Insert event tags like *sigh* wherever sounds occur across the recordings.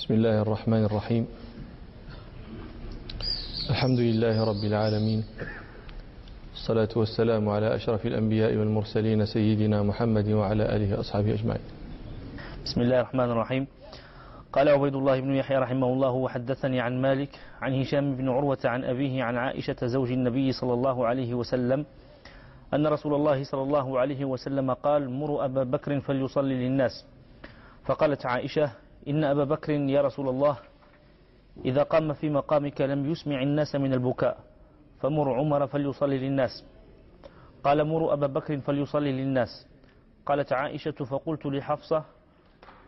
بسم الله الرحمن الرحيم. الحمد لله رب العالمين. الصلاة والسلام على أشرف الأنبياء والمرسلين سيدنا محمد وعلى آله وأصحابه أجمعين. بسم الله الرحمن الرحيم. قال عبيد الله بن يحيى رحمه الله وحدثني عن مالك عن هشام بن عروة عن أبيه عن عائشة زوج النبي صلى الله عليه وسلم أن رسول الله صلى الله عليه وسلم قال مروا أبا بكر فليصلي للناس. فقالت عائشة إن أبا بكر يا رسول الله إذا قام في مقامك لم يسمع الناس من البكاء فمر عمر فليصلي للناس. قال مروا أبا بكر فليصلي للناس. قالت عائشة فقلت لحفصة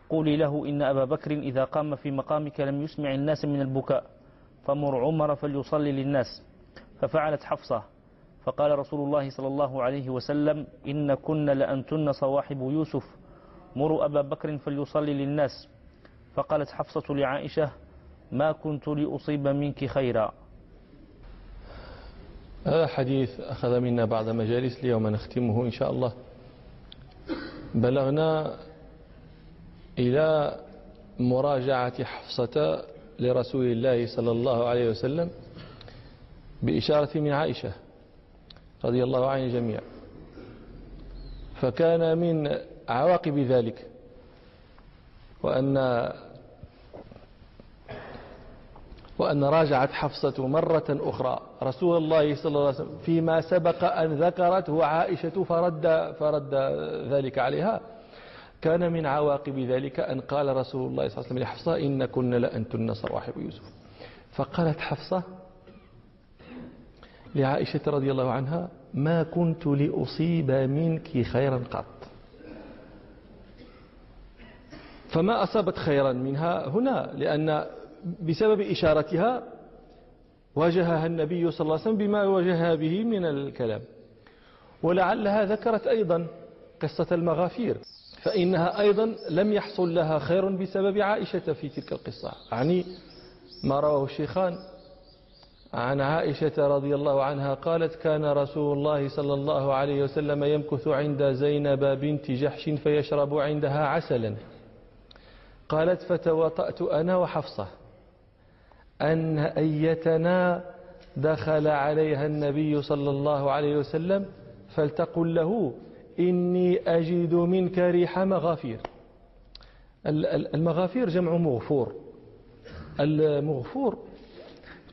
قولي له إن أبا بكر إذا قام في مقامك لم يسمع الناس من البكاء فمر عمر فليصلي للناس. ففعلت حفصة. فقال رسول الله صلى الله عليه وسلم إن كن لأنتن صواحب يوسف. مروا أبا بكر فليصلي للناس. فقالت حفصة لعائشة ما كنت لأصيب منك خيرا. هذا حديث أخذ منا بعض مجالس اليوم نختمه إن شاء الله. بلغنا إلى مراجعة حفصة لرسول الله صلى الله عليه وسلم بإشارة من عائشة رضي الله عن الجميع فكان من عواقب ذلك. وأن وأن راجعت حفصة مرة أخرى. رسول الله صلى الله عليه وسلم فيما سبق أن ذكرته عائشة فرد, فرد ذلك عليها. كان من عواقب ذلك أن قال رسول الله صلى الله عليه وسلم لحفصة إن كن لأنتن صواحب يوسف. فقالت حفصة لعائشة رضي الله عنها ما كنت لأصيب منك خيرا قط. فما أصابت خيرا منها هنا لأن بسبب إشارتها واجهها النبي صلى الله عليه وسلم بما واجهها به من الكلام. ولعلها ذكرت أيضا قصة المغافير فإنها أيضا لم يحصل لها خير بسبب عائشة في تلك القصة. يعني ما رواه الشيخان عن عائشة رضي الله عنها قالت كان رسول الله صلى الله عليه وسلم يمكث عند زينب بنت جحش فيشرب عندها عسلا. قالت فتوطأت أنا وحفصة. أن أيتنا دخل عليها النبي صلى الله عليه وسلم فلتقل له إني أجد منك ريح مغافير. المغافير جمع مغفور. المغفور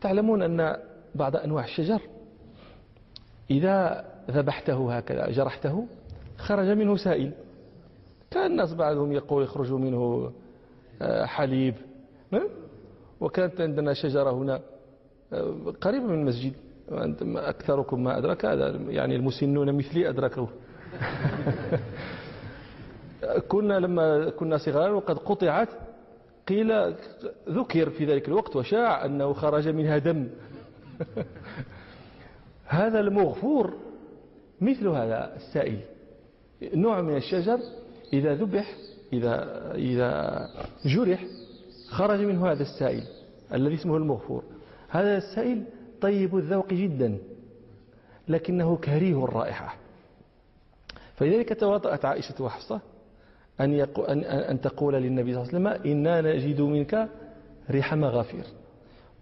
تعلمون أن بعض أنواع الشجر إذا ذبحته هكذا جرحته خرج منه سائل. كان الناس بعضهم يقول يخرج منه حليب. وكانت عندنا شجرة هنا آه، قريبة من المسجد. أكثركم ما أدرك هذا يعني المسنون مثلي أدركه. *laughs* كنا لما كنا صغارا وقد قطعت قيل ذكر في ذلك الوقت وشاع أنه خرج منها دم. *laughs* هذا المغفور مثل هذا السائل. نوع من الشجر إذا ذبح إذا, إذا جرح خرج منه هذا السائل الذي اسمه المغفور. هذا السائل طيب الذوق جدا لكنه كريه الرائحة. فلذلك تواطأت عائشة وحفصة أن, يقو أن, أن تقول للنبي صلى الله عليه وسلم إنا نجد منك ريح مغافير.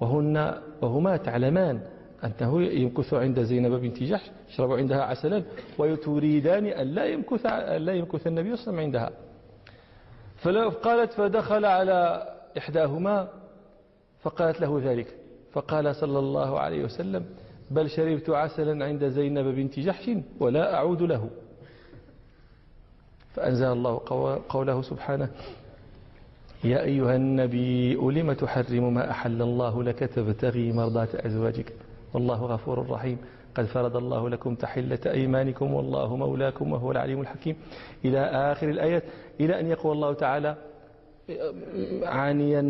وهن وهما تعلمان أنه يمكث عند زينب بنت جحش يشرب عندها عسلا وتريدان أن لا يمكث, لا يمكث النبي صلى الله عليه وسلم عندها. فقالت فدخل على إحداهما فقالت له ذلك. فقال صلى الله عليه وسلم بل شربت عسلا عند زينب بنت جحش ولا أعود له. فأنزل الله قوله سبحانه يا أيها النبي لم تحرم ما أحل الله لك تبتغي مرضات أزواجك؟ والله غفور رحيم. قد فرض الله لكم تحلة أيمانكم والله مولاكم وهو العليم الحكيم. إلى آخر الآيات. إلى أن يقول الله تعالى عانيا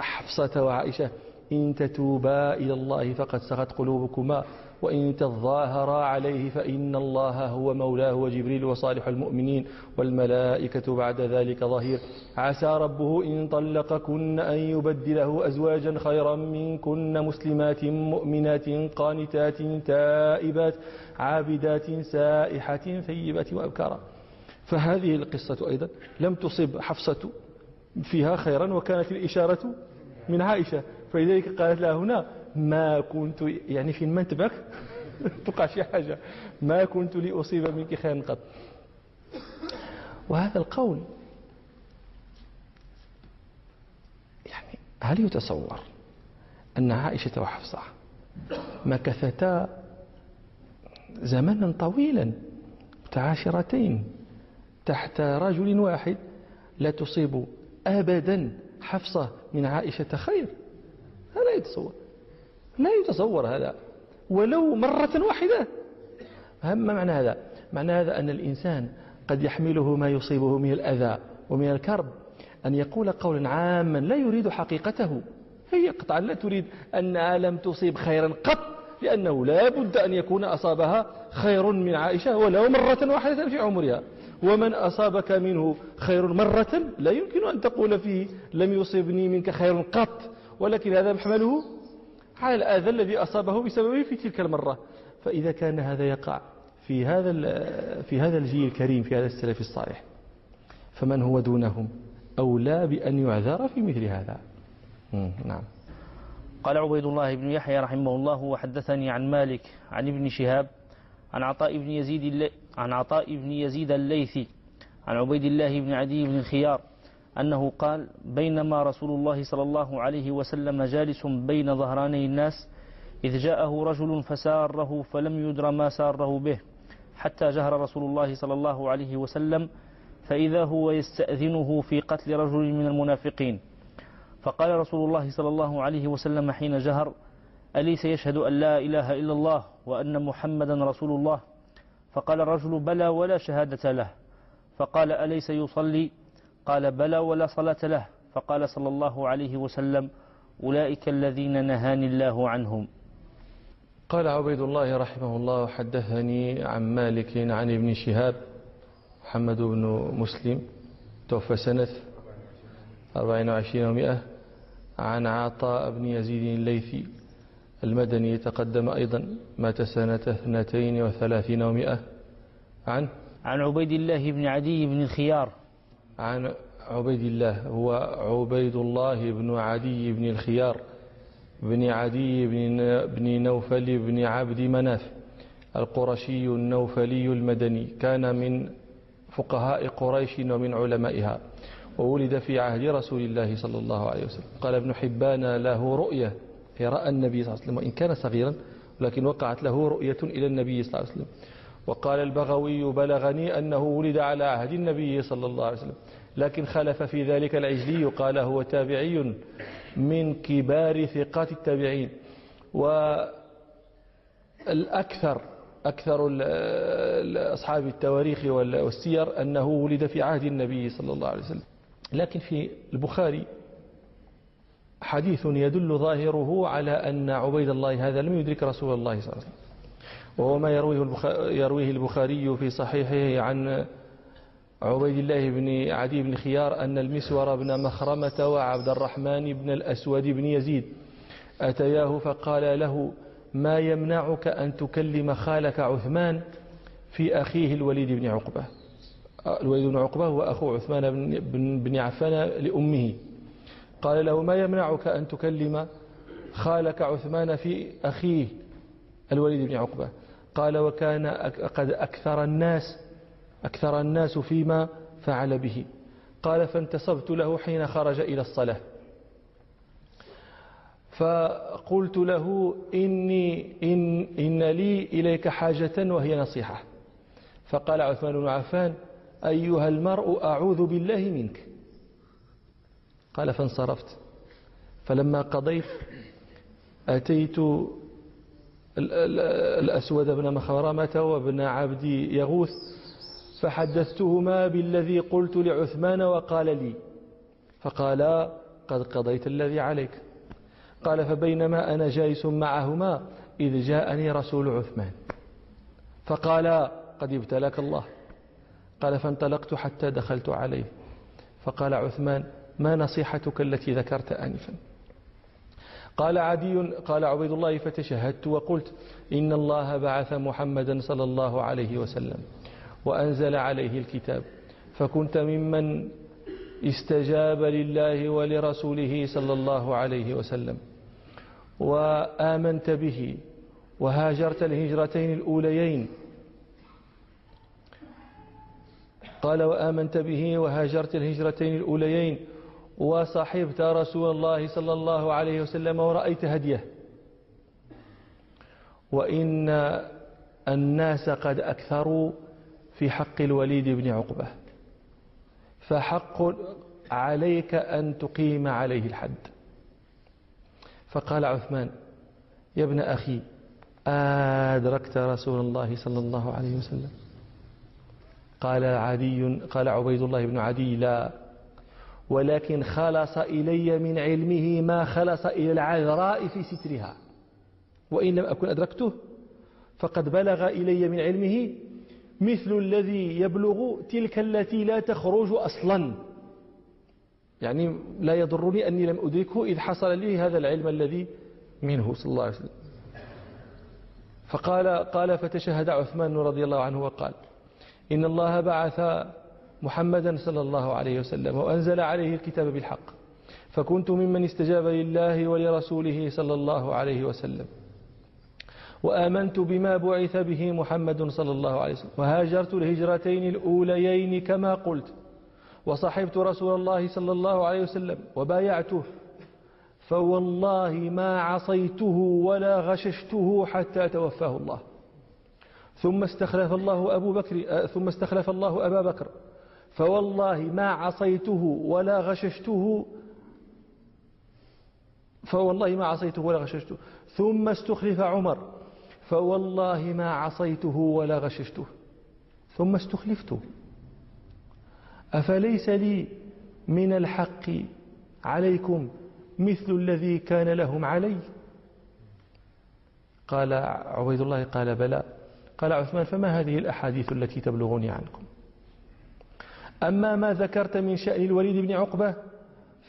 حفصة وعائشة إن تتوبا إلى الله فقد سغت قلوبكما. وإن تظاهرا عليه فإن الله هو مولاه وجبريل وصالح المؤمنين والملائكة بعد ذلك ظهير. عسى ربه إن طلقكن أن يبدله أزواجا خيرا منكن مسلمات مؤمنات قانتات تائبات عابدات سائحات ثيبات وأبكارا. فهذه القصة أيضا لم تصب حفصة فيها خيرا وكانت الإشارة من عائشة فلذلك قالت لها هنا ما كنت يعني في المنتبك *laughs* تقع شي حاجة. ما كنت لأصيب منك خيرا قط. وهذا القول يعني هل يتصور أن عائشة وحفصة مكثتا زمنا طويلا متعاشرتين تحت رجل واحد لا تصيب أبدا حفصة من عائشة خير؟ هذا يتصور. لا يتصور هذا. ولو مرة واحدة. ما معنى هذا. معنى هذا أن الإنسان قد يحمله ما يصيبه من الأذى ومن الكرب. أن يقول قولا عاما لا يريد حقيقته. هي قطعا لا تريد أنها لم تصيب خيرا قط لأنه لا بد أن يكون أصابها خير من عائشة ولو مرة واحدة في عمرها. ومن أصابك منه خير مرة لا يمكن أن تقول فيه لم يصبني منك خير قط. ولكن هذا محمله على الأذى الذي أصابه بسببه في تلك المرة. فإذا كان هذا يقع في هذا في هذا الجيل الكريم في هذا السلف الصالح فمن هو دونهم؟ أولى بأن يعذر في مثل هذا. نعم. قال عبيد الله بن يحيى رحمه الله وحدثني عن مالك عن ابن شهاب عن عطاء بن يزيد عن عطاء بن يزيد الليثي عن عبيد الله بن عدي بن الخيار أنه قال بينما رسول الله صلى الله عليه وسلم جالس بين ظهراني الناس إذ جاءه رجل فساره فلم يدر ما ساره به حتى جهر رسول الله صلى الله عليه وسلم فإذا هو يستأذنه في قتل رجل من المنافقين. فقال رسول الله صلى الله عليه وسلم حين جهر أليس يشهد أن لا إله إلا الله وأن محمدا رسول الله؟ فقال الرجل بلى ولا شهادة له. فقال أليس يصلي؟ قال بلى ولا صلاة له. فقال صلى الله عليه وسلم أولئك الذين نهاني الله عنهم. قال عبيد الله رحمه الله حدثني عن مالك عن ابن شهاب محمد بن مسلم توفى سنة 24 ومئة عن عطاء بن يزيد الليثي المدني تقدم أيضا مات سنة 32 ومئة عن عن عبيد الله بن عدي بن الخيار عن عبيد الله هو عبيد الله بن عدي بن الخيار بن عدي بن نوفل بن عبد مناف القرشي النوفلي المدني كان من فقهاء قريش ومن علمائها وولد في عهد رسول الله صلى الله عليه وسلم. قال ابن حبان له رؤية رأى النبي صلى الله عليه وسلم وإن كان صغيرا لكن وقعت له رؤية إلى النبي صلى الله عليه وسلم. وقال البغوي بلغني أنه ولد على عهد النبي صلى الله عليه وسلم. لكن خلف في ذلك العجلي قال هو تابعي من كبار ثقات التابعين. والأكثر أكثر أصحاب التواريخ والسير أنه ولد في عهد النبي صلى الله عليه وسلم. لكن في البخاري حديث يدل ظاهره على أن عبيد الله هذا لم يدرك رسول الله صلى الله عليه وسلم. وهو ما يرويه البخاري في صحيحه عن عبيد الله بن عدي بن خيار أن المسور بن مخرمة وعبد الرحمن بن الأسود بن يزيد أتياه فقال له ما يمنعك أن تكلم خالك عثمان في أخيه الوليد بن عقبة؟ الوليد بن عقبة هو أخو عثمان بن عفان لأمه. قال له ما يمنعك أن تكلم خالك عثمان في أخيه الوليد بن عقبة؟ قال وكان قد أكثر الناس أكثر الناس فيما فعل به. قال فانتصبت له حين خرج إلى الصلاة. فقلت له إني إن, إن لي إليك حاجة وهي نصيحة. فقال عثمان بن عفان أيها المرء أعوذ بالله منك. قال فانصرفت. فلما قضيت أتيت الأسود بن مخرمة وابن عبد يغوث فحدثتهما بالذي قلت لعثمان وقال لي. فقال قد قضيت الذي عليك. قال فبينما أنا جالس معهما إذ جاءني رسول عثمان. فقال قد ابتلك الله. قال فانطلقت حتى دخلت عليه. فقال عثمان ما نصيحتك التي ذكرت آنفا؟ قال عدي قال عبيد الله فتشهدت وقلت إن الله بعث محمدا صلى الله عليه وسلم وأنزل عليه الكتاب فكنت ممن استجاب لله ولرسوله صلى الله عليه وسلم وآمنت به وهاجرت الهجرتين الأوليين. قال وآمنت به وهاجرت الهجرتين الأوليين. وصحبت رسول الله صلى الله عليه وسلم ورأيت هديه. وإن الناس قد أكثروا في حق الوليد بن عقبة. فحق عليك أن تقيم عليه الحد. فقال عثمان يا ابن أخي أدركت رسول الله صلى الله عليه وسلم؟ قال عدي قال عبيد الله بن عدي لا. ولكن خلص إلي من علمه ما خلص إلى العذراء في سترها. وإن لم أكن أدركته فقد بلغ إلي من علمه مثل الذي يبلغ تلك التي لا تخرج أصلا. يعني لا يضرني أني لم أدركه إذ حصل لي هذا العلم الذي منه صلى الله عليه وسلم. فقال قال فتشهد عثمان رضي الله عنه وقال إن الله بعث محمدا صلى الله عليه وسلم وأنزل عليه الكتاب بالحق. فكنت ممن استجاب لله ولرسوله صلى الله عليه وسلم. وآمنت بما بعث به محمد صلى الله عليه وسلم. وهاجرت الهجرتين الأوليين كما قلت. وصحبت رسول الله صلى الله عليه وسلم وبايعته. فوالله ما عصيته ولا غششته حتى توفاه الله. ثم استخلف الله أبو بكر آه، ثم استخلف الله أبا بكر. فوالله ما عصيته ولا غششته. فوالله ما عصيته ولا غششته. ثم استخلف عمر. فوالله ما عصيته ولا غششته. ثم استخلفت. أفليس لي من الحق عليكم مثل الذي كان لهم علي؟ قال عبيد الله قال بلى. قال عثمان فما هذه الأحاديث التي تبلغني عنكم؟ أما ما ذكرت من شأن الوليد بن عقبة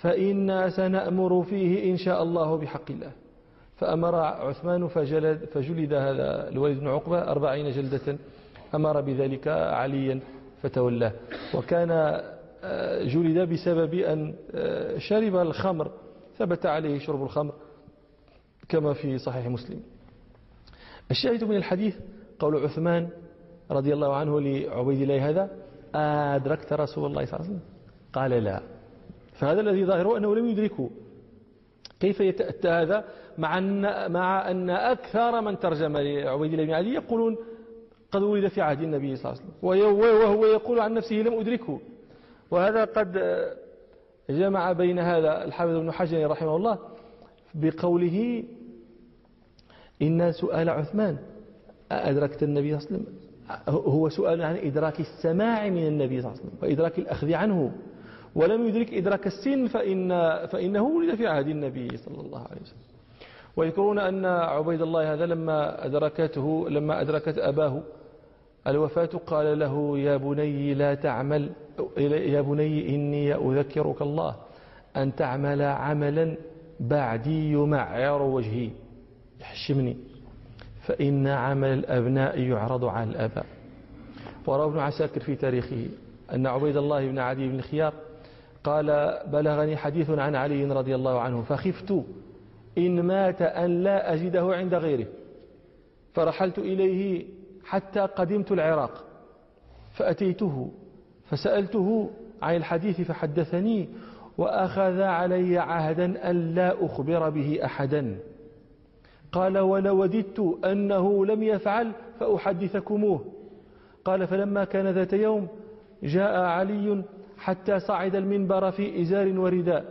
فإنا سنأمر فيه إن شاء الله بحق الله. فأمر عثمان فجلد, فجلد هذا الوليد بن عقبة أربعين جلدة أمر بذلك عليا فتولاه. وكان آه، جلد بسبب أن آه، شرب الخمر ثبت عليه شرب الخمر كما في صحيح مسلم. الشاهد من الحديث قول عثمان رضي الله عنه لعبيد الله هذا أدركت رسول الله صلى الله عليه وسلم؟ قال لا. فهذا الذي ظاهره أنه لم يدركه. كيف يتأتى هذا؟ مع أن, مع أن أكثر من ترجم لعبيد الله بن علي يقولون قد ولد في عهد النبي صلى الله عليه وسلم. وهو يقول عن نفسه لم أدركه. وهذا قد جمع بين هذا الحافظ بن حجر رحمه الله بقوله إن سؤال عثمان أدركت النبي صلى الله عليه وسلم؟ هو سؤال عن إدراك السماع من النبي صلى الله عليه وسلم وإدراك الأخذ عنه. ولم يدرك إدراك السن فإن فإنه ولد في عهد النبي صلى الله عليه وسلم. ويذكرون أن عبيد الله هذا لما أدركته لما أدركت أباه الوفاة قال له يا بني لا تعمل يا بني إني أذكرك الله أن تعمل عملا بعدي يمعر وجهي. يحشمني. فإن عمل الأبناء يعرض على الأباء. وروى ابن عساكر في تاريخه أن عبيد الله بن عدي بن خيار قال بلغني حديث عن علي رضي الله عنه فخفت إن مات أن لا أجده عند غيره فرحلت إليه حتى قدمت العراق فأتيته فسألته عن الحديث فحدثني وأخذ علي عهدا أن لا أخبر به أحدا. قال ولوددت أنه لم يفعل فأحدثكموه. قال فلما كان ذات يوم جاء علي حتى صعد المنبر في إزار ورداء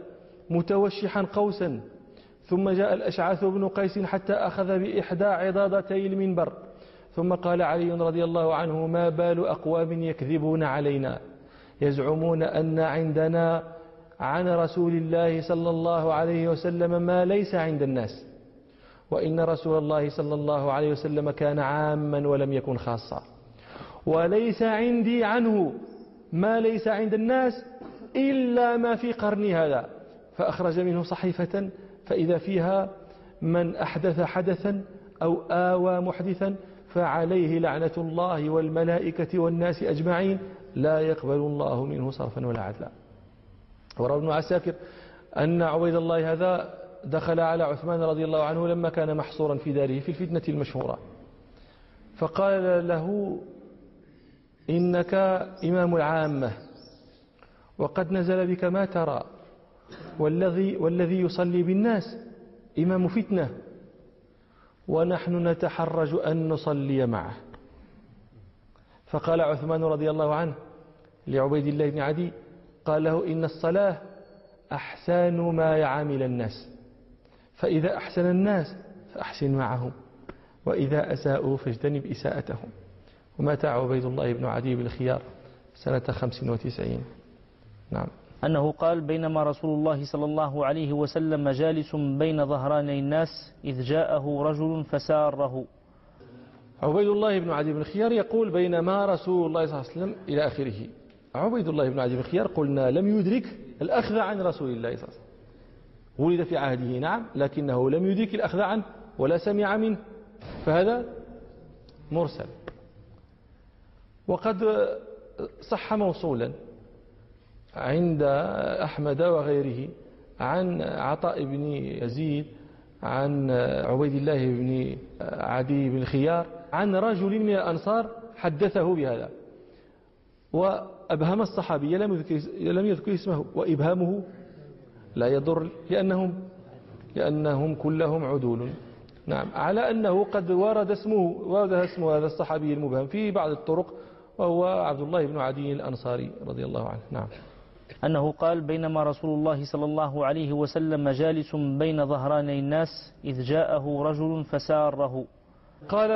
متوشحا قوسا ثم جاء الأشعث بن قيس حتى أخذ بإحدى عضادتي المنبر. ثم قال علي رضي الله عنه ما بال أقوام يكذبون علينا؟ يزعمون أن عندنا عن رسول الله صلى الله عليه وسلم ما ليس عند الناس. وإن رسول الله صلى الله عليه وسلم كان عاما ولم يكن خاصا. وليس عندي عنه ما ليس عند الناس إلا ما في قرني هذا. فأخرج منه صحيفة فإذا فيها من أحدث حدثا أو آوى محدثا فعليه لعنة الله والملائكة والناس أجمعين. لا يقبل الله منه صرفا ولا عدلا. وروى ابن عساكر أن عبيد الله هذا دخل على عثمان رضي الله عنه لما كان محصورا في داره في الفتنة المشهورة. فقال له إنك إمام العامة وقد نزل بك ما ترى والذي, والذي يصلي بالناس إمام فتنة ونحن نتحرج أن نصلي معه. فقال عثمان رضي الله عنه لعبيد الله بن عدي قال له إن الصلاة أحسن ما يعامل الناس. فإذا أحسن الناس فأحسن معهم وإذا أساءوا فاجتنب إساءتهم. ومات عبيد الله بن عدي بالخيار سنة 95 نعم. أنه قال بينما رسول الله صلى الله عليه وسلم جالس بين ظهراني الناس إذ جاءه رجل فساره. عبيد الله بن عدي بن الخيار يقول بينما رسول الله صلى الله عليه وسلم إلى آخره. عبيد الله بن عدي بن الخيار قلنا لم يدرك الأخذ عن رسول الله صلى الله عليه وسلم. ولد في عهده نعم لكنه لم يدرك الأخذ عنه ولا سمع منه. فهذا مرسل. وقد صح موصولا عند أحمد وغيره عن عطاء بن يزيد عن عبيد الله بن عدي بن خيار عن رجل من الأنصار حدثه بهذا. وأبهم الصحابي لم يذكر, لم يذكر اسمه وإبهامه لا يضر لأنهم لأنهم كلهم عدول. نعم. على أنه قد ورد اسمه ورد اسم هذا الصحابي المبهم في بعض الطرق وهو عبد الله بن عدي الأنصاري رضي الله عنه. نعم. أنه قال بينما رسول الله صلى الله عليه وسلم جالس بين ظهراني الناس إذ جاءه رجل فساره. قال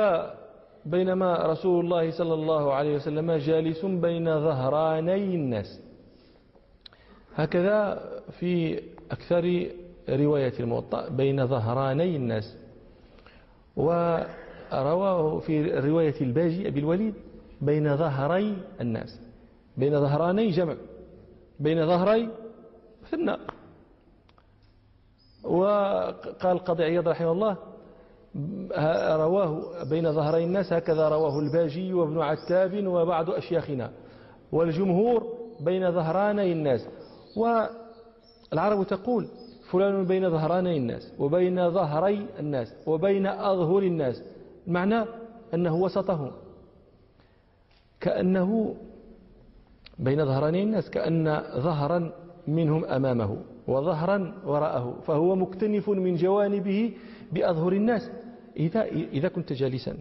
بينما رسول الله صلى الله عليه وسلم جالس بين ظهراني الناس. هكذا في أكثر رواية الموطأ بين ظهراني الناس. ورواه في رواية الباجي أبي الوليد بين ظهري الناس. بين ظهراني جمع بين ظهري النار وقال القاضي عياض رحمه الله رواه بين ظهري الناس هكذا رواه الباجي وابن عتاب وبعض أشياخنا. والجمهور بين ظهراني الناس. والعرب تقول فلان بين ظهراني الناس وبين ظهري الناس وبين أظهر الناس. المعنى أنه وسطهم. كأنه بين ظهراني الناس كأن ظهرا منهم أمامه وظهرا وراءه فهو مكتنف من جوانبه بأظهر الناس. إذا, إذا كنت جالسا.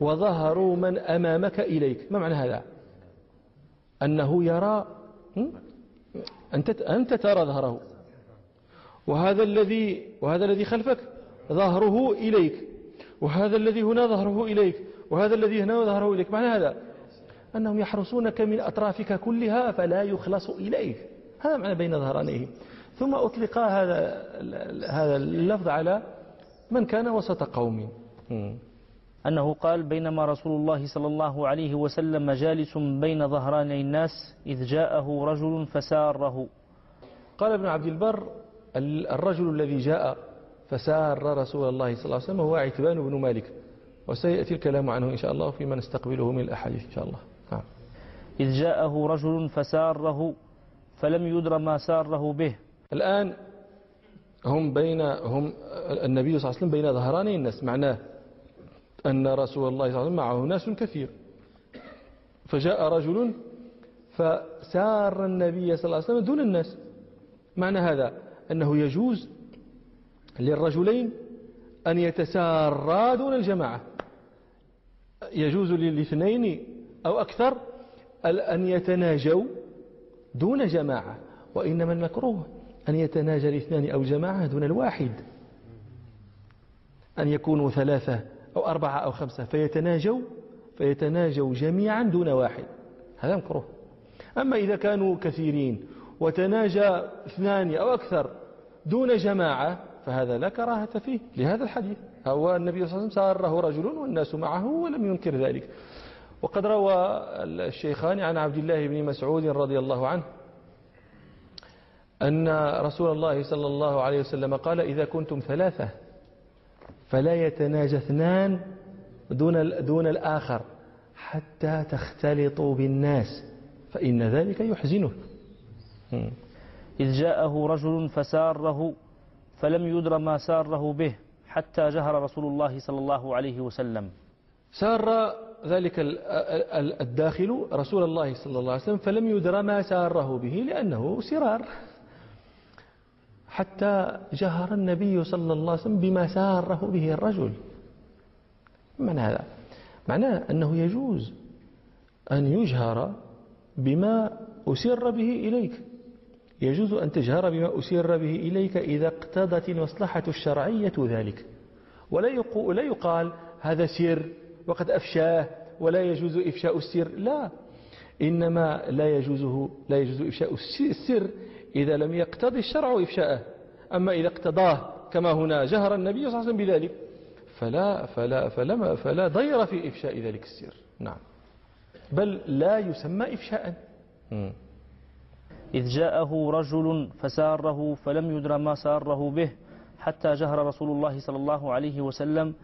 وظهر من أمامك إليك. ما معنى هذا؟ أنه يرى أنت, أنت ترى ظهره. وهذا الذي وهذا الذي خلفك ظهره إليك. وهذا الذي هنا ظهره إليك. وهذا الذي هنا ظهره إليك. معنى هذا؟ أنهم يحرسونك من أطرافك كلها فلا يخلص إليك. هذا معنى بين ظهرانيه. ثم أطلق هذا هذا اللفظ على من كان وسط قوم. أنه قال بينما رسول الله صلى الله عليه وسلم جالس بين ظهراني الناس إذ جاءه رجل فساره. قال ابن عبد البر الرجل الذي جاء فسار رسول الله صلى الله عليه وسلم هو عتبان بن مالك وسيأتي الكلام عنه إن شاء الله فيما نستقبله من الأحاديث إن شاء الله. نعم. إذ جاءه رجل فساره فلم يدر ما ساره به. الآن هم بين هم النبي صلى الله عليه وسلم بين ظهراني الناس معناه أن رسول الله صلى الله عليه وسلم معه ناس كثير. فجاء رجل فسار النبي صلى الله عليه وسلم دون الناس. معنى هذا أنه يجوز للرجلين أن يتسارا دون الجماعة. يجوز للاثنين أو أكثر أن يتناجوا دون جماعة وإنما المكروه أن يتناجى الاثنان أو جماعة دون الواحد. أن يكونوا ثلاثة أو أربعة أو خمسة فيتناجوا فيتناجوا جميعا دون واحد. هذا مكروه. أما إذا كانوا كثيرين وتناجى اثنان أو أكثر دون جماعة فهذا لا كراهة فيه لهذا الحديث. هو النبي صلى الله عليه وسلم ساره رجل والناس معه ولم ينكر ذلك. وقد روى الشيخان عن عبد الله بن مسعود رضي الله عنه أن رسول الله صلى الله عليه وسلم قال إذا كنتم ثلاثة فلا يتناجى اثنان دون, دون الآخر حتى تختلطوا بالناس فإن ذلك يحزنه إذ جاءه رجل فساره فلم يدر ما ساره به حتى جهر رسول الله صلى الله عليه وسلم. سار ذلك الداخل رسول الله صلى الله عليه وسلم فلم يدر ما ساره به لأنه سرار. حتى جهر النبي صلى الله عليه وسلم بما ساره به الرجل. من هذا؟ معناه أنه يجوز أن يجهر بما أسر به إليك. يجوز أن تجهر بما أسر به إليك إذا اقتضت المصلحة الشرعية ذلك. ولا يقال هذا سر وقد أفشاه ولا يجوز إفشاء السر. لا. إنما لا يجوزه لا يجوز إفشاء السر إذا لم يقتضي الشرع إفشاءه. أما إذا اقتضاه كما هنا جهر النبي صلى الله عليه وسلم بذلك فلا فلا فلا فلا ضير في إفشاء ذلك السر. نعم. بل لا يسمى إفشاء إذ جاءه رجل فساره فلم يدر ما ساره به حتى جهر رسول الله صلى الله عليه وسلم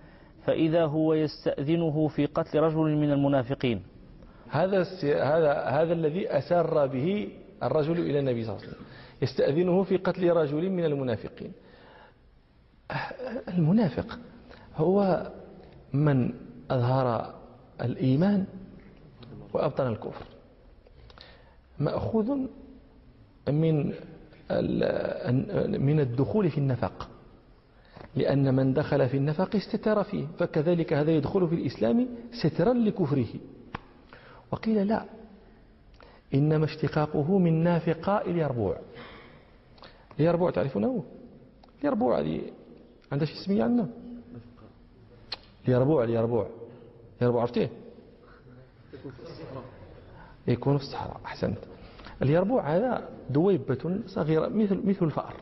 فإذا هو يستأذنه في قتل رجل من المنافقين. هذا هذا هذا الذي أسر به الرجل إلى النبي صلى الله عليه وسلم. يستأذنه في قتل رجل من المنافقين. المنافق هو من أظهر الإيمان وأبطن الكفر. مأخوذ من من الدخول في النفق. لأن من دخل في النفق استتر فيه. فكذلك هذا يدخل في الإسلام سترا لكفره. وقيل لا إنما اشتقاقه من نافقاء اليربوع. اليربوع تعرفونه؟ اليربوع هذه عندها شي اسمية عندنا؟ اليربوع اليربوع. اليربوع عرفتيه؟ يكون في الصحراء أحسنت. اليربوع هذا دويبة صغيرة مثل مثل الفأر.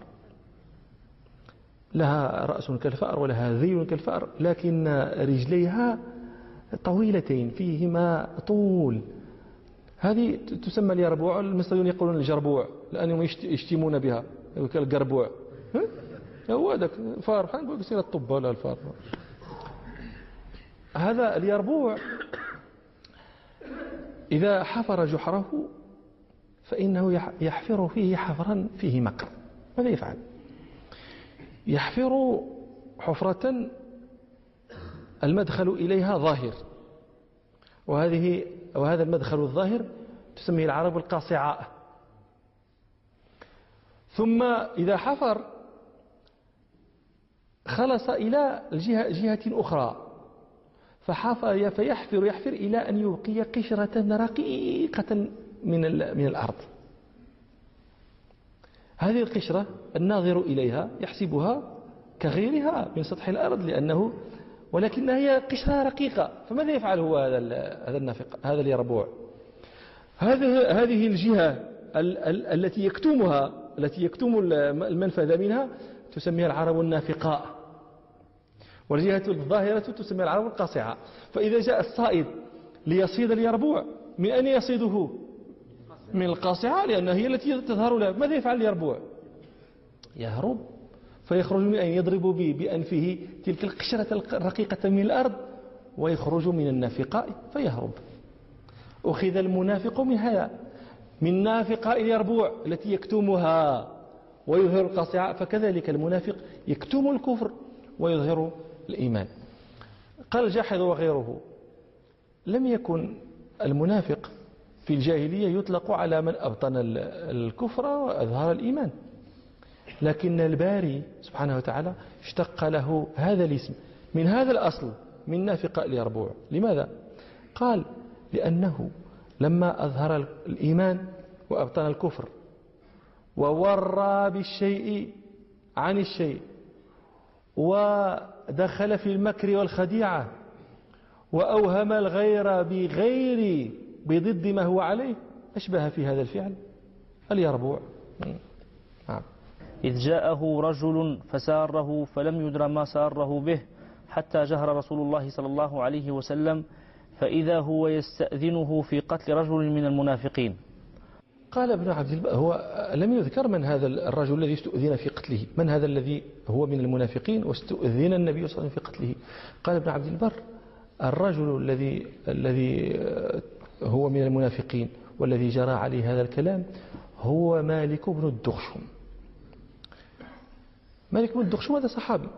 لها رأس كالفأر ولها ذيل كالفأر لكن رجليها طويلتين فيهما طول هذه تسمى اليربوع المصريون يقولون الجربوع لأنهم يشتمون بها القربوع. هو هذاك فار نقول سير الطب ولا الفار هذا اليربوع إذا حفر جحره فإنه يحفر فيه حفرا فيه مكر. ماذا يفعل؟ يحفر حفرة المدخل إليها ظاهر. وهذه وهذا المدخل الظاهر تسميه العرب القاصعاء. ثم إذا حفر خلص إلى الجهة جهة أخرى. فحفر فيحفر يحفر إلى أن يبقي قشرة رقيقة من من الأرض. هذه القشرة الناظر إليها يحسبها كغيرها من سطح الأرض لأنه ولكنها هي قشرة رقيقة. فماذا يفعل هو هذا هذا النافق هذا اليربوع؟ هذه هذه الجهة التي يكتمها التي يكتم المنفذ منها تسميها العرب النافقاء. والجهة الظاهرة تسميها العرب القاصعة فإذا جاء الصائد ليصيد اليربوع من أين يصيده؟ من القاصعة لأنها هي التي تظهر له. ماذا يفعل اليربوع؟ يهرب. فيخرج من أن يضرب بأنفه تلك القشرة الرقيقة من الأرض ويخرج من النافقاء فيهرب. أخذ المنافق من هذا من نافقاء اليربوع التي يكتمها ويظهر القاصعة فكذلك المنافق يكتم الكفر ويظهر الإيمان. قال جاحظ وغيره لم يكن المنافق في الجاهلية يطلق على من أبطن الكفر وأظهر الإيمان. لكن الباري سبحانه وتعالى اشتق له هذا الاسم. من هذا الأصل من نافق اليربوع. لماذا؟ قال لأنه لما أظهر الإيمان وأبطن الكفر وورى بالشيء عن الشيء ودخل في المكر والخديعة وأوهم الغير بغير بضد ما هو عليه أشبه في هذا الفعل اليربوع. إذ جاءه رجل فساره فلم يدر ما ساره به حتى جهر رسول الله صلى الله عليه وسلم فإذا هو يستأذنه في قتل رجل من المنافقين. قال ابن عبد البر هو لم يذكر من هذا الرجل الذي استؤذن في قتله. من هذا الذي هو من المنافقين واستؤذن النبي صلى الله عليه وسلم في قتله؟ قال ابن عبد البر الرجل الذي الذي هو من المنافقين والذي جرى عليه هذا الكلام هو مالك بن الدخشم. مالك بن الدخشم هذا صحابي.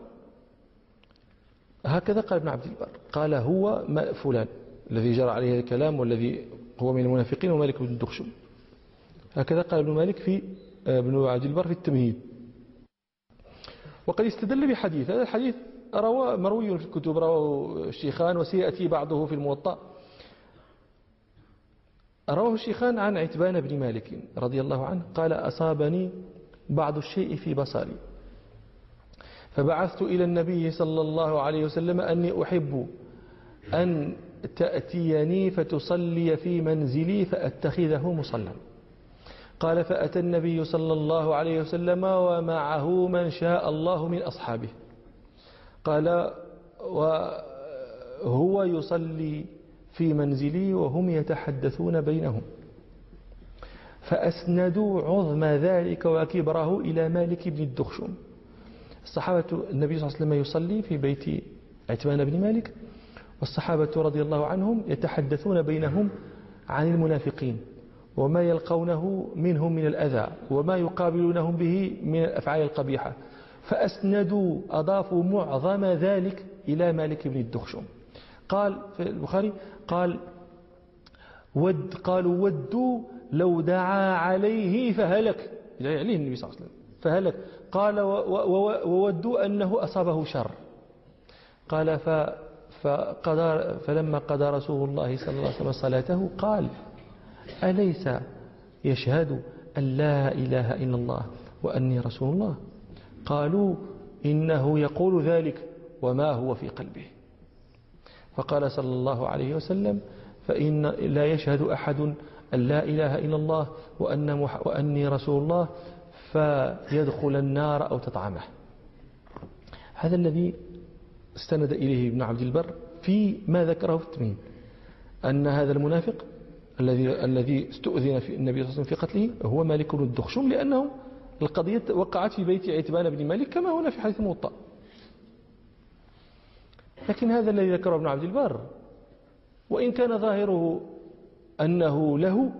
هكذا قال ابن عبد البر. قال هو فلان الذي جرى عليه الكلام والذي هو من المنافقين ومالك بن الدخشم هكذا قال ابن مالك في آه، ابن عبد البر في التمهيد. وقد استدل بحديث. هذا الحديث روى مروي في الكتب رواه الشيخان وسيأتي بعضه في الموطأ. رواه الشيخان عن عتبان بن مالك رضي الله عنه قال أصابني بعض الشيء في بصري. فبعثت إلى النبي صلى الله عليه وسلم أني أحب أن تأتيني فتصلي في منزلي فأتخذه مصلى. قال فأتى النبي صلى الله عليه وسلم ومعه من شاء الله من أصحابه. قال وهو يصلي في منزلي وهم يتحدثون بينهم. فأسندوا عظم ذلك وكبره إلى مالك بن الدخشم الصحابة النبي صلى الله عليه وسلم يصلي في بيت عتبان بن مالك والصحابة رضي الله عنهم يتحدثون بينهم عن المنافقين وما يلقونه منهم من الأذى وما يقابلونهم به من الأفعال القبيحة فأسندوا أضافوا معظم ذلك إلى مالك بن الدخشم. قال في البخاري قال ود قالوا ودوا لو دعا عليه فهلك. جاي عليه النبي صلى الله عليه وسلم. فهلك. قال وودوا أنه أصابه شر. قال فقضى فلما قضى رسول الله صلى الله عليه وسلم صلاته قال أليس يشهد أن لا إله إلا الله وأني رسول الله؟ قالوا إنه يقول ذلك وما هو في قلبه. فقال صلى الله عليه وسلم فإن لا يشهد أحد أن لا إله إلا الله وأن وأني رسول الله فيدخل النار أو تطعمه. هذا الذي استند إليه ابن عبد البر في ما ذكره في التمين أن هذا المنافق الذي الذي استؤذن في النبي صلى الله عليه وسلم في قتله هو مالك بن الدخشم لأنه القضية وقعت في بيت عتبان بن مالك كما هنا في حديث موطأ. لكن هذا الذي ذكره ابن عبد البر وإن كان ظاهره أنه له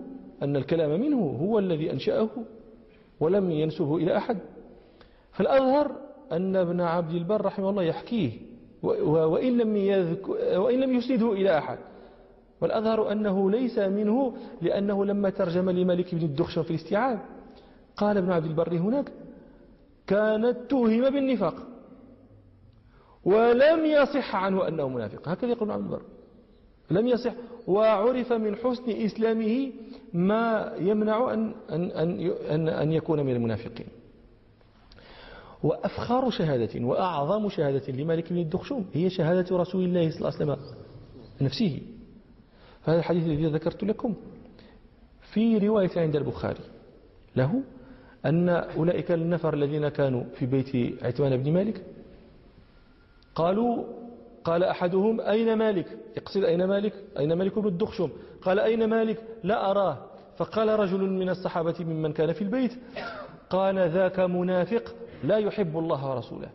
أن الكلام منه هو الذي أنشأه ولم ينسبه إلى أحد. فالأظهر أن ابن عبد البر رحمه الله يحكيه وإن لم, وإن لم يسنده إلى أحد. والأظهر أنه ليس منه لأنه لما ترجم لملك بن الدخشم في الاستيعاب. قال ابن عبد البر هناك كانت توهم بالنفاق ولم يصح عنه أنه منافق. هكذا يقول ابن عبد البر. لم يصح وعرف من حسن إسلامه ما يمنع أن, أن, أن, أن يكون من المنافقين. وأفخر شهادة وأعظم شهادة لمالك بن الدخشوم هي شهادة رسول الله صلى الله عليه وسلم نفسه. فهذا الحديث الذي ذكرت لكم في رواية عند البخاري. له أن أولئك النفر الذين كانوا في بيت عتمان بن مالك قالوا قال أحدهم أين مالك؟ يقصد أين مالك؟ أين مالك بن الدخشم قال أين مالك؟ لا أراه. فقال رجل من الصحابة ممن كان في البيت قال ذاك منافق لا يحب الله ورسوله.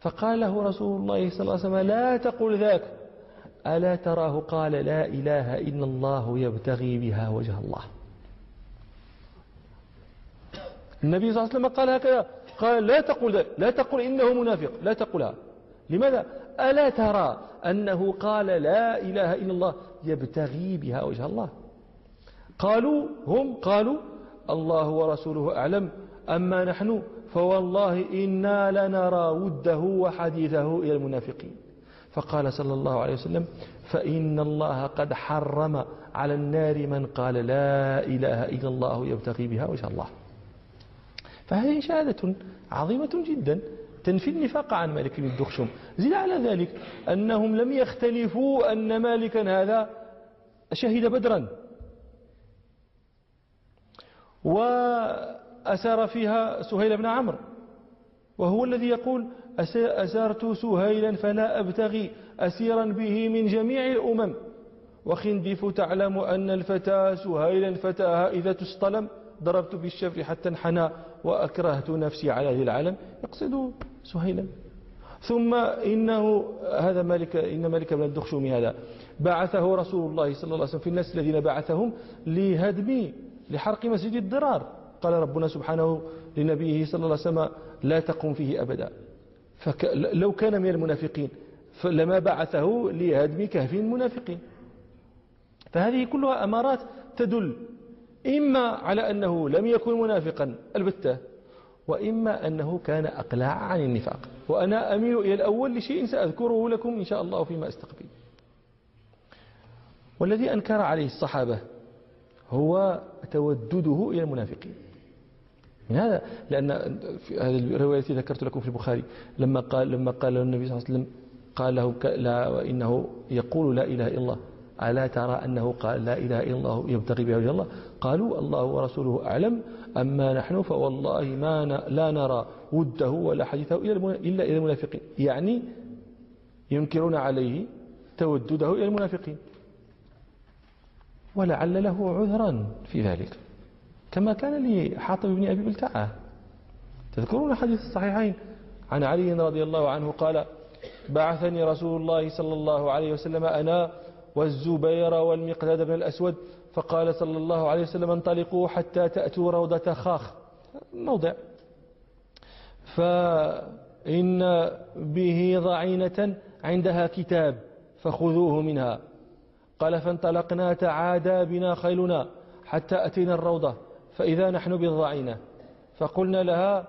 فقال له رسول الله صلى الله عليه وسلم لا تقل ذاك. ألا تراه؟ قال لا إله إلا الله يبتغي بها وجه الله. النبي صلى الله عليه وسلم قال هكذا قال لا تقل ذلك لا تقل إنه منافق لا تقلها لماذا؟ ألا ترى أنه قال لا إله إلا الله؟ يبتغي بها وجه الله. قالوا هم قالوا الله ورسوله أعلم أما نحن فوالله إنا لنرى وده وحديثه إلى المنافقين. فقال صلى الله عليه وسلم فإن الله قد حرم على النار من قال لا إله إلا الله يبتغي بها وجه الله. فهذه شهادة عظيمة جدا. تنفي النفاق عن مالك بن الدخشم. زد على ذلك أنهم لم يختلفوا أن مالكا هذا شهد بدرا. وأسار فيها سهيل بن عمرو. وهو الذي يقول أسرت سهيلا فلا أبتغي أسيرا به من جميع الأمم. وخندف تعلم أن الفتى سهيلا فتاها إذا تستلم. ضربت بالشفر حتى انحنى وأكرهت نفسي على ذي العالم. يقصد سهيلا. ثم إنه هذا ملك إن ملك بن الدخشوم هذا بعثه رسول الله صلى الله عليه وسلم في الناس الذين بعثهم لهدم لحرق مسجد الضرار. قال ربنا سبحانه لنبيه صلى الله عليه وسلم لا تقم فيه أبدا. لو كان من المنافقين فلما بعثه لهدم كهف المنافقين. فهذه كلها أمارات تدل إما على أنه لم يكن منافقا البتة وإما أنه كان أقلع عن النفاق. وأنا أميل إلى الأول لشيء سأذكره لكم إن شاء الله فيما أستقبل. والذي أنكر عليه الصحابة هو تودده إلى المنافقين. من هذا؟ لأن في هذه الرواية التي ذكرت لكم في البخاري لما قال لما قال النبي صلى الله عليه وسلم قال له لا وإنه يقول لا إله إلا الله ألا ترى أنه قال لا إله إلا الله يبتغي بها وجه الله؟ قالوا الله ورسوله أعلم أما نحن فوالله ما لا نرى وده ولا حديثه إلا إلى المنافقين. يعني ينكرون عليه تودده إلى المنافقين. ولعل له عذرا في ذلك. كما كان لحاطب بن أبي بلتعة. تذكرون حديث الصحيحين؟ عن علي رضي الله عنه قال بعثني رسول الله صلى الله عليه وسلم أنا والزبير والمقداد بن الأسود فقال صلى الله عليه وسلم انطلقوا حتى تأتوا روضة خاخ. موضع. فإن به ضعينة عندها كتاب فخذوه منها. قال فانطلقنا تعادى بنا خيلنا حتى أتينا الروضة فإذا نحن بالضعينة. فقلنا لها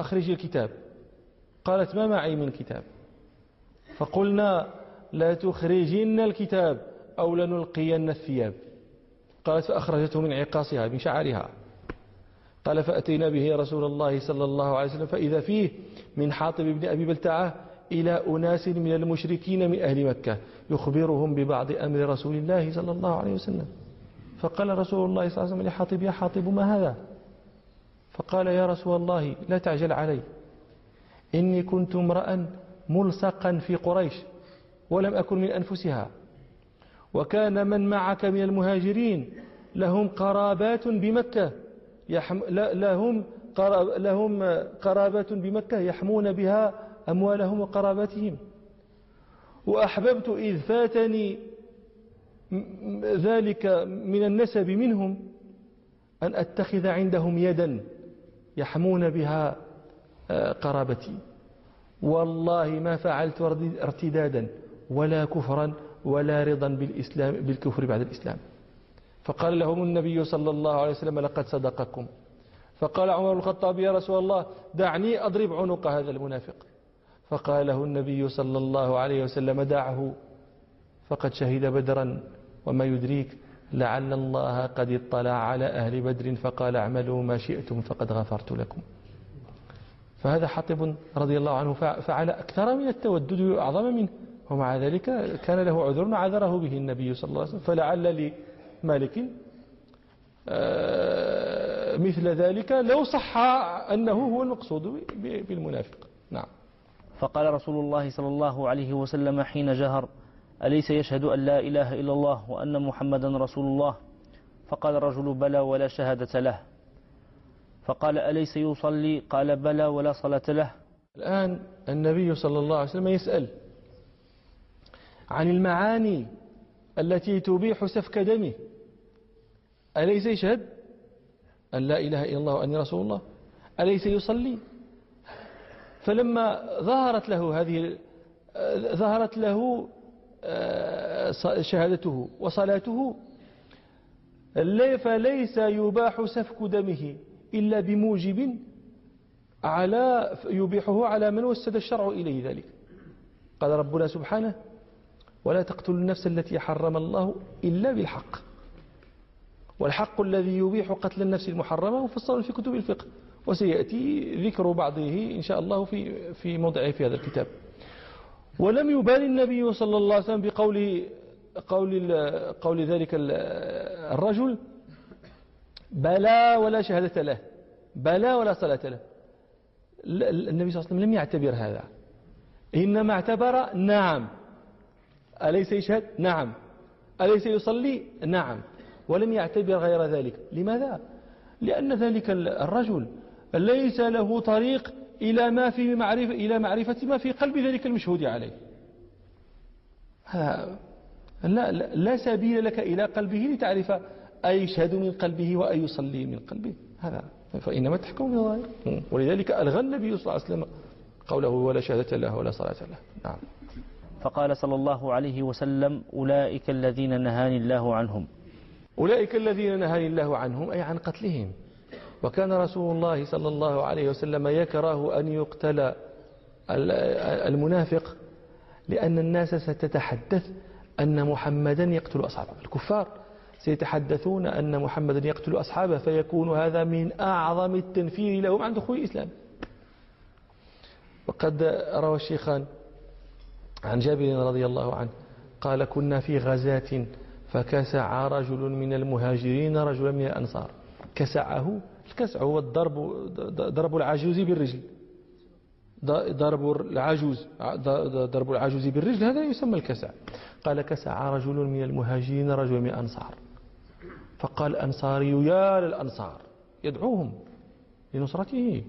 أخرج الكتاب. قالت ما معي من كتاب. فقلنا لا تخرجين الكتاب أو لنلقين الثياب. قالت فأخرجته من عقاصها من شعرها. قال فأتينا به رسول الله صلى الله عليه وسلم فإذا فيه من حاطب بن أبي بلتعة إلى أناس من المشركين من أهل مكة يخبرهم ببعض أمر رسول الله صلى الله عليه وسلم. فقال رسول الله صلى الله عليه وسلم لحاطب يا حاطب ما هذا؟ فقال يا رسول الله لا تعجل علي. إني كنت امرأ ملصقا في قريش. ولم أكن من أنفسها. وكان من معك من المهاجرين لهم قرابات بمكة يحم لهم لهم قرابات بمكة يحمون بها أموالهم وقراباتهم. وأحببت إذ فاتني ذلك من النسب منهم أن أتخذ عندهم يدا يحمون بها آه، قرابتي. والله ما فعلت ارتدادا. ولا كفرا ولا رضا بالإسلام بالكفر بعد الإسلام. فقال لهم النبي صلى الله عليه وسلم لقد صدقكم. فقال عمر الخطاب يا رسول الله دعني أضرب عنق هذا المنافق. فقال له النبي صلى الله عليه وسلم دعه. فقد شهد بدرا وما يدريك لعل الله قد اطلع على أهل بدر فقال اعملوا ما شئتم فقد غفرت لكم. فهذا حطب رضي الله عنه فعل أكثر من التودد وأعظم منه. ومع ذلك كان له عذر عذره به النبي صلى الله عليه وسلم فلعل لمالك آه، مثل ذلك لو صح أنه هو المقصود بالمنافق. نعم. فقال رسول الله صلى الله عليه وسلم حين جهر أليس يشهد أن لا إله إلا الله وأن محمدا رسول الله؟ فقال الرجل بلى ولا شهادة له. فقال أليس يصلي؟ قال بلى ولا صلاة له. الآن النبي صلى الله عليه وسلم يسأل عن المعاني التي تبيح سفك دمه. أليس يشهد أن لا إله إلا الله وأني رسول الله؟ أليس يصلي؟ فلما ظهرت له هذه ظهرت له آه، شهادته وصلاته فليس يباح سفك دمه إلا بموجب على يبيحه على من وسد الشرع إليه ذلك. قال ربنا سبحانه ولا تقتلوا النفس التي حرم الله إلا بالحق. والحق الذي يبيح قتل النفس المحرمة مفصل في كتب الفقه وسيأتي ذكر بعضه إن شاء الله في في موضعه في هذا الكتاب. ولم يبال النبي صلى الله عليه وسلم بقول قول قول ذلك الرجل بلى ولا شهادة له بلى ولا صلاة له. النبي صلى الله عليه وسلم لم يعتبر هذا. إنما اعتبر نعم. أليس يشهد؟ نعم. أليس يصلي؟ نعم. ولم يعتبر غير ذلك. لماذا؟ لأن ذلك الرجل ليس له طريق إلى ما في معرفة إلى معرفة ما في قلب ذلك المشهود عليه. لا, لا, سبيل لك إلى قلبه لتعرف أي يشهد من قلبه وأي يصلي من قلبه. هذا. فإنما تحكم بالظاهر ولذلك ألغى النبي صلى الله عليه وسلم قوله ولا شهادة له ولا صلاة له. نعم. فقال صلى الله عليه وسلم أولئك الذين نهاني الله عنهم. أولئك الذين نهاني الله عنهم أي عن قتلهم. وكان رسول الله صلى الله عليه وسلم يكره أن يقتل المنافق لأن الناس ستتحدث أن محمدا يقتل أصحابه. الكفار سيتحدثون أن محمدا يقتل أصحابه فيكون هذا من أعظم التنفير لهم عن دخول الإسلام. وقد روى الشيخان عن جابر رضي الله عنه قال كنا في غزاة فكسع رجل من المهاجرين رجلا من الأنصار. كسعه الكسع هو الضرب ضرب العجوز بالرجل. ضرب العجوز ضرب العجوز بالرجل هذا يسمى الكسع. قال كسع رجل من المهاجرين رجل من الأنصار. فقال الأنصاري يا للأنصار يدعوهم لنصرته.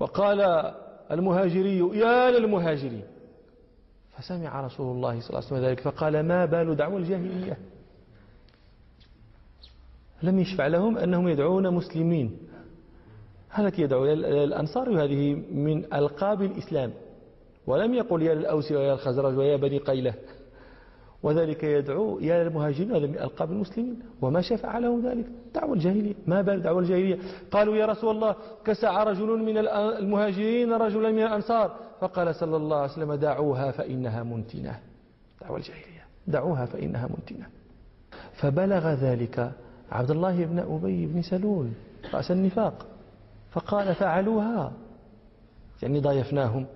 وقال المهاجري يا للمهاجرين. فسمع رسول الله صلى الله عليه وسلم ذلك فقال ما بال دعوة الجاهلية؟ لم يشفع لهم أنهم يدعون مسلمين. هذا يدعو الأنصار هذه من ألقاب الإسلام. ولم يقل يا للأوس ويا الخزرج ويا بني قيلة. وذلك يدعو يا للمهاجرين هذا من ألقاب المسلمين. وما شفع له ذلك. دعوة الجاهلية. ما بال دعوة الجاهلية؟ قالوا يا رسول الله كسع رجل من المهاجرين رجلا من الأنصار. فقال صلى الله عليه وسلم دعوها فإنها منتنة. دعوة الجاهلية. دعوها فإنها منتنة. فبلغ ذلك عبد الله بن أبي بن سلول رأس النفاق. فقال فعلوها. يعني ضايفناهم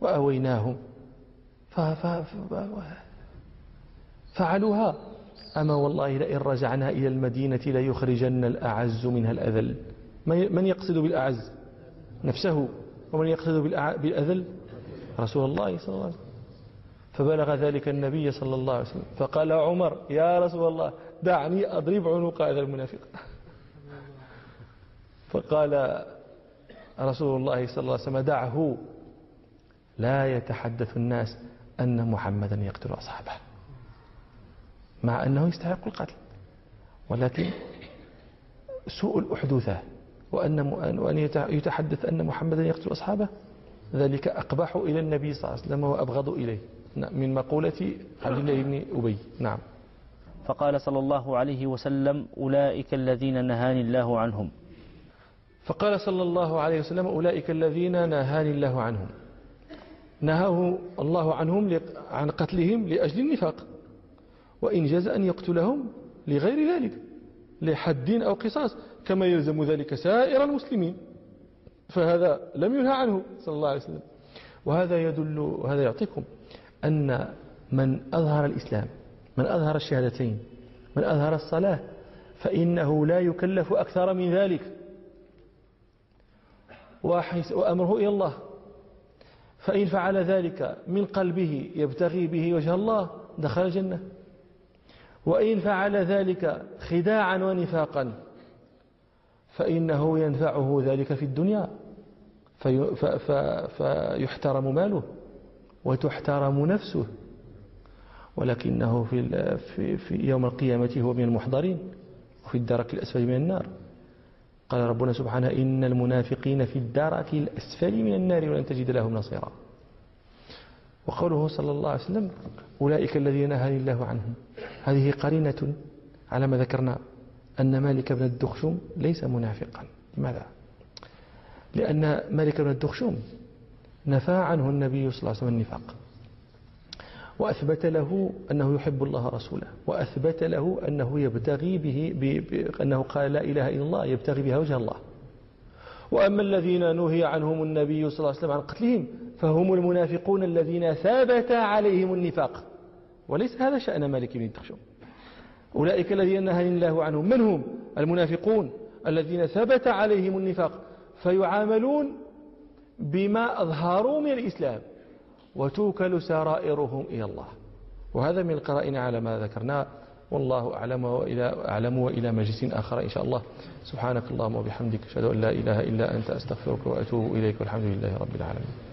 وأويناهم. فعلوها. أما والله لئن رجعنا إلى المدينة ليخرجن الأعز منها الأذل. من يقصد بالأعز؟ نفسه. ومن يقصد بالأذل؟ رسول الله صلى الله عليه وسلم. فبلغ ذلك النبي صلى الله عليه وسلم. فقال عمر يا رسول الله دعني أضرب عنق هذا المنافق. *laughs* فقال رسول الله صلى الله عليه وسلم دعه. لا يتحدث الناس أن محمدا يقتل أصحابه مع أنه يستحق القتل. ولكن سوء الأحدوثة وأن يتحدث أن محمدا يقتل أصحابه ذلك أقبح إلى النبي صلى الله عليه وسلم وأبغض إليه. من مقولة عبد الله بن أبي. نعم. فقال صلى الله عليه وسلم أولئك الذين نهاني الله عنهم. فقال صلى الله عليه وسلم أولئك الذين نهاني الله عنهم. نهاه الله عنهم عن قتلهم لأجل النفاق وإن جاز أن يقتلهم لغير ذلك لحد أو قصاص كما يلزم ذلك سائر المسلمين. فهذا لم ينهى عنه صلى الله عليه وسلم. وهذا يدل وهذا يعطيكم أن من أظهر الإسلام من أظهر الشهادتين من أظهر الصلاة فإنه لا يكلف أكثر من ذلك. وأمره إلى الله. فإن فعل ذلك من قلبه يبتغي به وجه الله دخل الجنة. وإن فعل ذلك خداعا ونفاقا فإنه ينفعه ذلك في الدنيا. في فيحترم ماله وتحترم نفسه. ولكنه في, في, في يوم القيامة هو من المحضرين وفي الدرك الأسفل من النار. قال ربنا سبحانه إن المنافقين في الدرك الأسفل من النار ولن تجد لهم نصيرا. وقوله صلى الله عليه وسلم أولئك الذين نهى الله عنهم. هذه قرينة على ما ذكرنا. أن مالك بن الدخشوم ليس منافقا. لماذا؟ لأن مالك بن الدخشوم نفى عنه النبي صلى الله عليه وسلم النفاق. وأثبت له أنه يحب الله رسوله وأثبت له أنه يبتغي به أنه قال لا إله إلا الله يبتغي بها وجه الله. وأما الذين نهي عنهم النبي صلى الله عليه وسلم عن قتلهم فهم المنافقون الذين ثبت عليهم النفاق. وليس هذا شأن مالك بن الدخشوم. أولئك الذين نهى الله عنهم. من هم المنافقون الذين ثبت عليهم النفاق فيعاملون بما أظهروا من الإسلام وتوكل سرائرهم إلى الله. وهذا من القرائن على ما ذكرنا والله أعلم وإلى, أعلم وإلى مجلس آخر إن شاء الله. سبحانك اللهم وبحمدك أشهد أن لا إله إلا أنت أستغفرك وأتوب إليك والحمد لله رب العالمين.